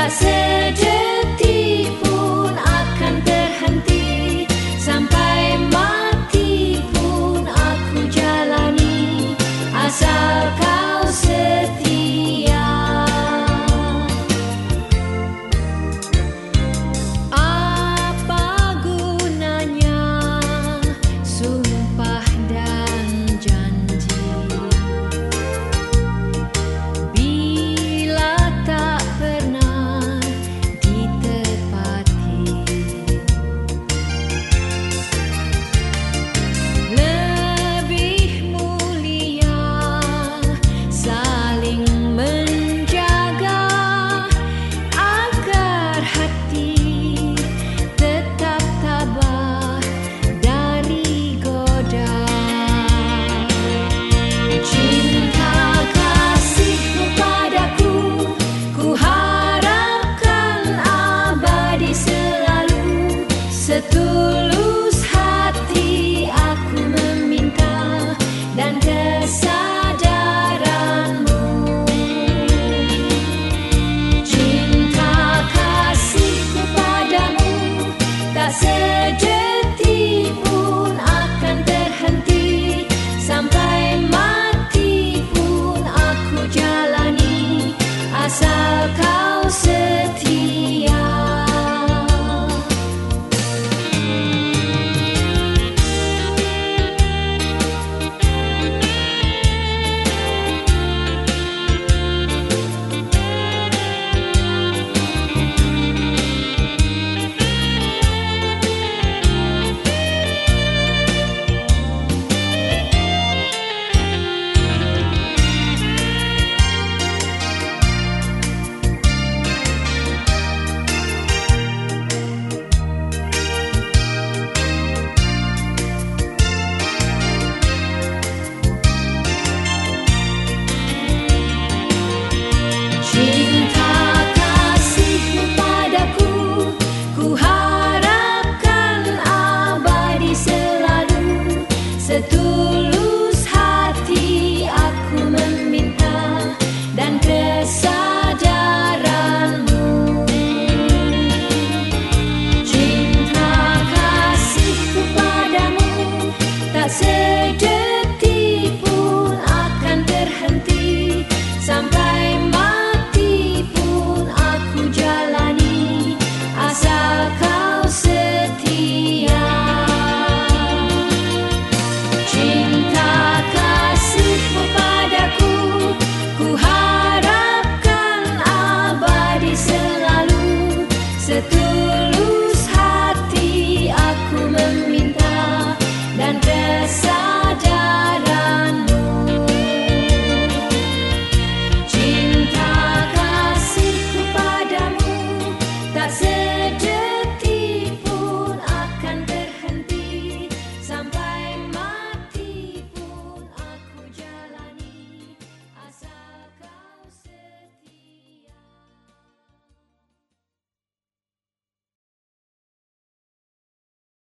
Tak sedih.